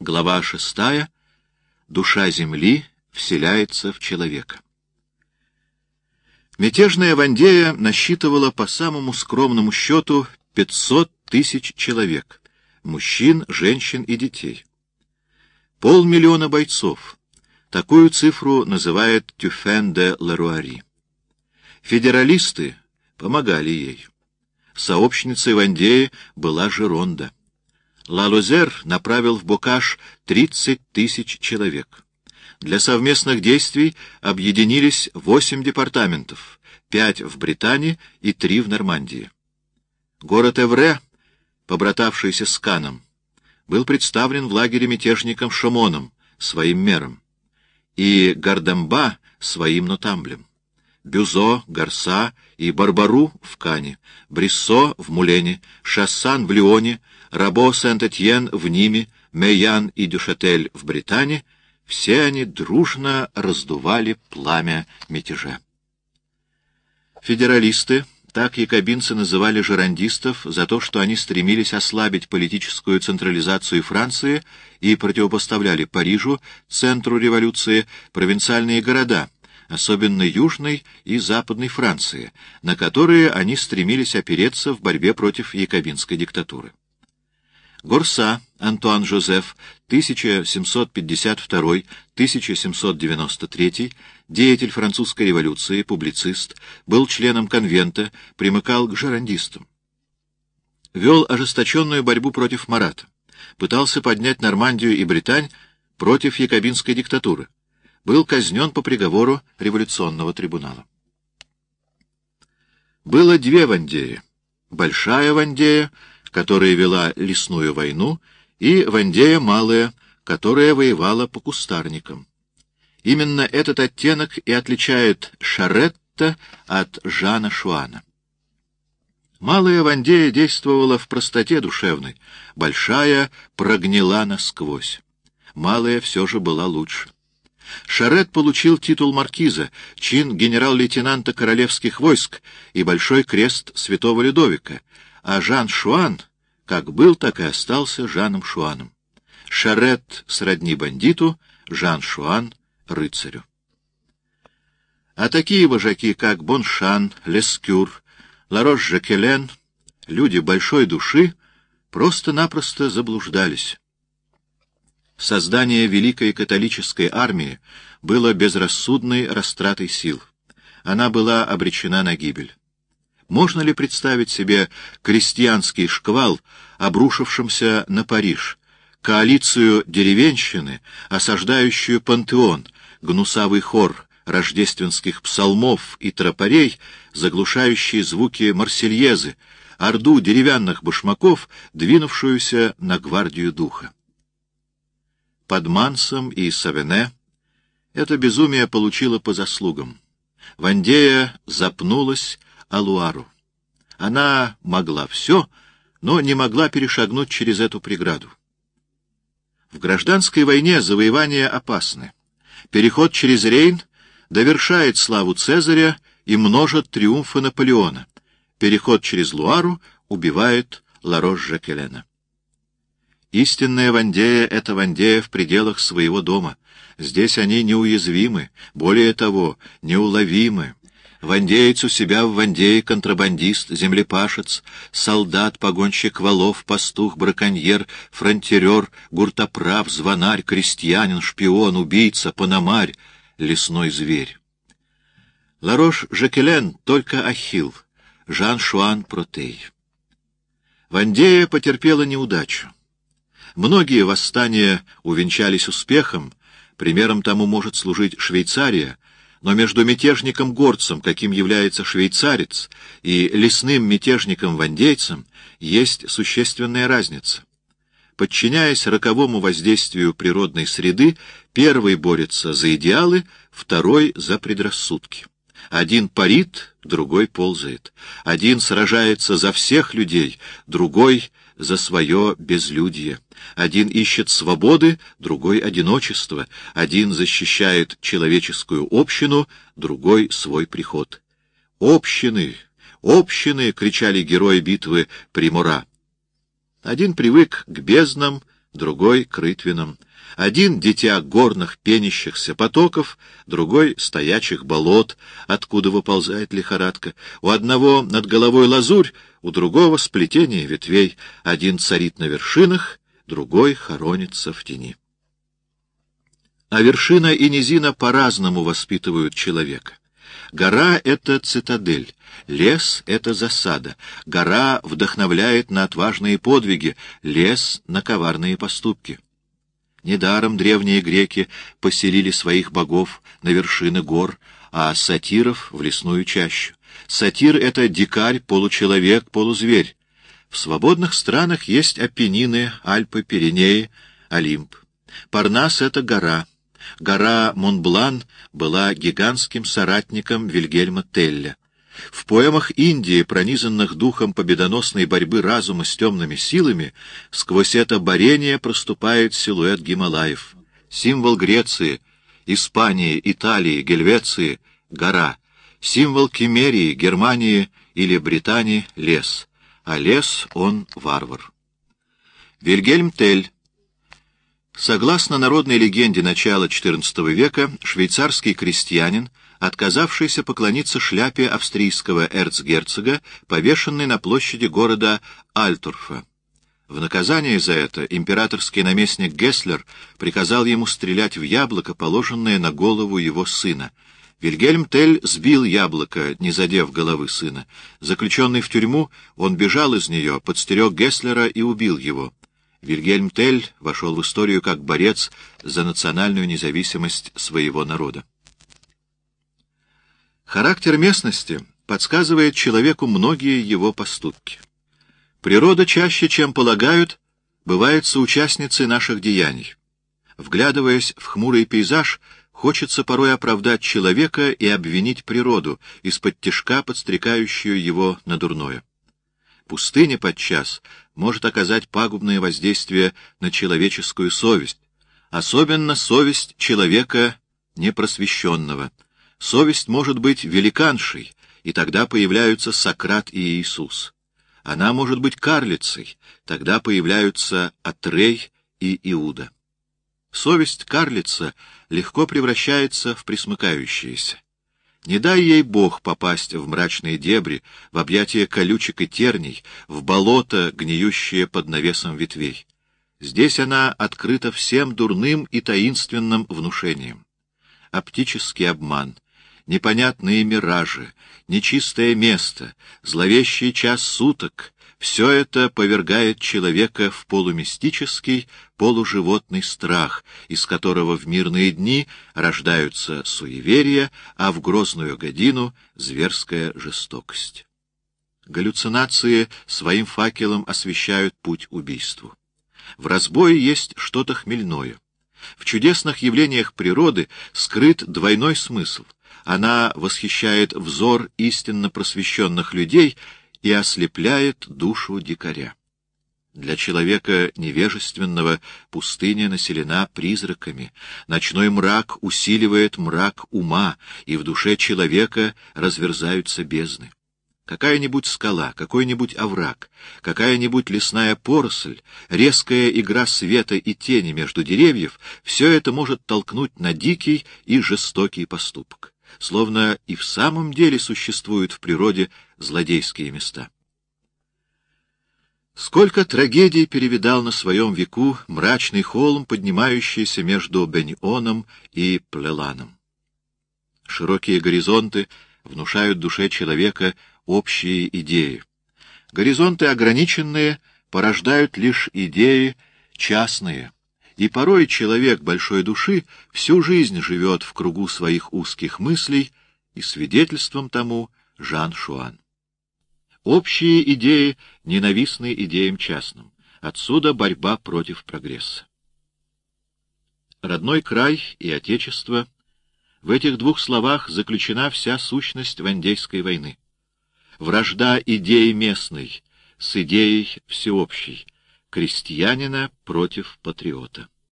Глава шестая. Душа земли вселяется в человека. Мятежная Вандея насчитывала по самому скромному счету 500 тысяч человек, мужчин, женщин и детей. Полмиллиона бойцов. Такую цифру называет Тюфен де Ларуари. Федералисты помогали ей. Сообщницей Вандеи была Жеронда. Лалузер направил в Бокаш 30 тысяч человек. Для совместных действий объединились восемь департаментов, пять в Британии и три в Нормандии. Город Эвре, побратавшийся с Каном, был представлен в лагере мятежником Шамоном, своим мером, и Гардамба своим нотамблем. Бюзо, Гарса и Барбару в Кане, Бриссо в Мулене, Шассан в Лионе, Рабо Сент-Этьен в Ниме, Мейян и Дюшатель в Британии — все они дружно раздували пламя мятежа. Федералисты, так якобинцы называли жерандистов за то, что они стремились ослабить политическую централизацию Франции и противопоставляли Парижу, центру революции, провинциальные города, особенно Южной и Западной Франции, на которые они стремились опереться в борьбе против якобинской диктатуры. Горса Антуан Жозеф, 1752-1793, деятель французской революции, публицист, был членом конвента, примыкал к жерандистам. Вел ожесточенную борьбу против Марата, пытался поднять Нормандию и Британь против якобинской диктатуры, был казнен по приговору революционного трибунала. Было две Вандеи. Большая Вандея — которая вела лесную войну, и Вандея Малая, которая воевала по кустарникам. Именно этот оттенок и отличает Шаретта от Жана Шуана. Малая Вандея действовала в простоте душевной, большая прогнила насквозь. Малая все же была лучше. Шарет получил титул маркиза, чин генерал-лейтенанта королевских войск и большой крест святого Людовика, а Жан Шуан, как был, так и остался Жаном Шуаном. Шарет сродни бандиту, Жан Шуан — рыцарю. А такие вожаки, как Боншан, Лескюр, Ларош-Жакелен, люди большой души, просто-напросто заблуждались. Создание великой католической армии было безрассудной растратой сил. Она была обречена на гибель. Можно ли представить себе крестьянский шквал, обрушившимся на Париж, коалицию деревенщины, осаждающую пантеон, гнусавый хор рождественских псалмов и тропарей, заглушающие звуки марсельезы, орду деревянных башмаков, двинувшуюся на гвардию духа? Под Мансом и Савене это безумие получило по заслугам. Вандея запнулась, Алуару. Она могла все, но не могла перешагнуть через эту преграду. В гражданской войне завоевания опасны. Переход через Рейн довершает славу Цезаря и множит триумфы Наполеона. Переход через Луару убивает Ларош-Жакелена. Истинная Вандея — это Вандея в пределах своего дома. Здесь они неуязвимы, более того, неуловимы. Вандеец у себя в Вандее контрабандист, землепашец, солдат, погонщик валов, пастух, браконьер, фронтерер, гуртоправ, звонарь, крестьянин, шпион, убийца, пономарь, лесной зверь. Ларош Жакелен — только Ахилл, Жан-Шуан Протей. Вандея потерпела неудачу. Многие восстания увенчались успехом, примером тому может служить Швейцария — но между мятежником-горцем, каким является швейцарец, и лесным мятежником-вандейцем есть существенная разница. Подчиняясь роковому воздействию природной среды, первый борется за идеалы, второй — за предрассудки. Один парит, другой ползает. Один сражается за всех людей, другой — за свое безлюдье. Один ищет свободы, другой — одиночество. Один защищает человеческую общину, другой — свой приход. «Общины! Общины!» — кричали герои битвы Примура. Один привык к безднам, другой — к рытвинам. Один — дитя горных пенящихся потоков, другой — стоячих болот, откуда выползает лихорадка. У одного над головой лазурь, у другого — сплетение ветвей. Один царит на вершинах, другой хоронится в тени. А вершина и низина по-разному воспитывают человека. Гора — это цитадель, лес — это засада. Гора вдохновляет на отважные подвиги, лес — на коварные поступки. Недаром древние греки поселили своих богов на вершины гор, а сатиров — в лесную чащу. Сатир — это дикарь, получеловек, полузверь. В свободных странах есть Апеннины, Альпы, Пиренеи, Олимп. Парнас — это гора — Гора Монблан была гигантским соратником Вильгельма Телля. В поэмах Индии, пронизанных духом победоносной борьбы разума с темными силами, сквозь это борение проступает силуэт Гималаев. Символ Греции, Испании, Италии, Гельвеции — гора. Символ Кемерии, Германии или Британии — лес. А лес — он варвар. Вильгельм Тель Согласно народной легенде начала XIV века, швейцарский крестьянин, отказавшийся поклониться шляпе австрийского эрцгерцога, повешенный на площади города Альтурфа. В наказание за это императорский наместник Гесслер приказал ему стрелять в яблоко, положенное на голову его сына. Вильгельм Тель сбил яблоко, не задев головы сына. Заключенный в тюрьму, он бежал из нее, подстерег Гесслера и убил его. Вильгельм Тель вошел в историю как борец за национальную независимость своего народа. Характер местности подсказывает человеку многие его поступки. Природа чаще, чем полагают, бывает соучастницей наших деяний. Вглядываясь в хмурый пейзаж, хочется порой оправдать человека и обвинить природу, из-под тишка подстрекающую его на дурное. Пустыня подчас может оказать пагубное воздействие на человеческую совесть, особенно совесть человека непросвещенного. Совесть может быть великаншей, и тогда появляются Сократ и Иисус. Она может быть карлицей, тогда появляются Атрей и Иуда. Совесть карлица легко превращается в присмыкающееся. Не дай ей Бог попасть в мрачные дебри, в объятия колючек и терней, в болото, гниющее под навесом ветвей. Здесь она открыта всем дурным и таинственным внушением. Оптический обман, непонятные миражи, нечистое место, зловещий час суток — все это повергает человека в полумистический, полуживотный страх, из которого в мирные дни рождаются суеверия, а в грозную годину — зверская жестокость. Галлюцинации своим факелом освещают путь убийству. В разбое есть что-то хмельное. В чудесных явлениях природы скрыт двойной смысл. Она восхищает взор истинно просвещенных людей и ослепляет душу дикаря. Для человека невежественного пустыня населена призраками, ночной мрак усиливает мрак ума, и в душе человека разверзаются бездны. Какая-нибудь скала, какой-нибудь овраг, какая-нибудь лесная поросль, резкая игра света и тени между деревьев — все это может толкнуть на дикий и жестокий поступок словно и в самом деле существуют в природе злодейские места. Сколько трагедий перевидал на своем веку мрачный холм, поднимающийся между Бенионом и Плеланом. Широкие горизонты внушают душе человека общие идеи. Горизонты ограниченные порождают лишь идеи частные — и порой человек большой души всю жизнь живет в кругу своих узких мыслей, и свидетельством тому Жан Шуан. Общие идеи ненавистны идеям частным. Отсюда борьба против прогресса. Родной край и отечество — в этих двух словах заключена вся сущность Вандейской войны. Вражда идеи местной с идеей всеобщей — крестьянина против патриота.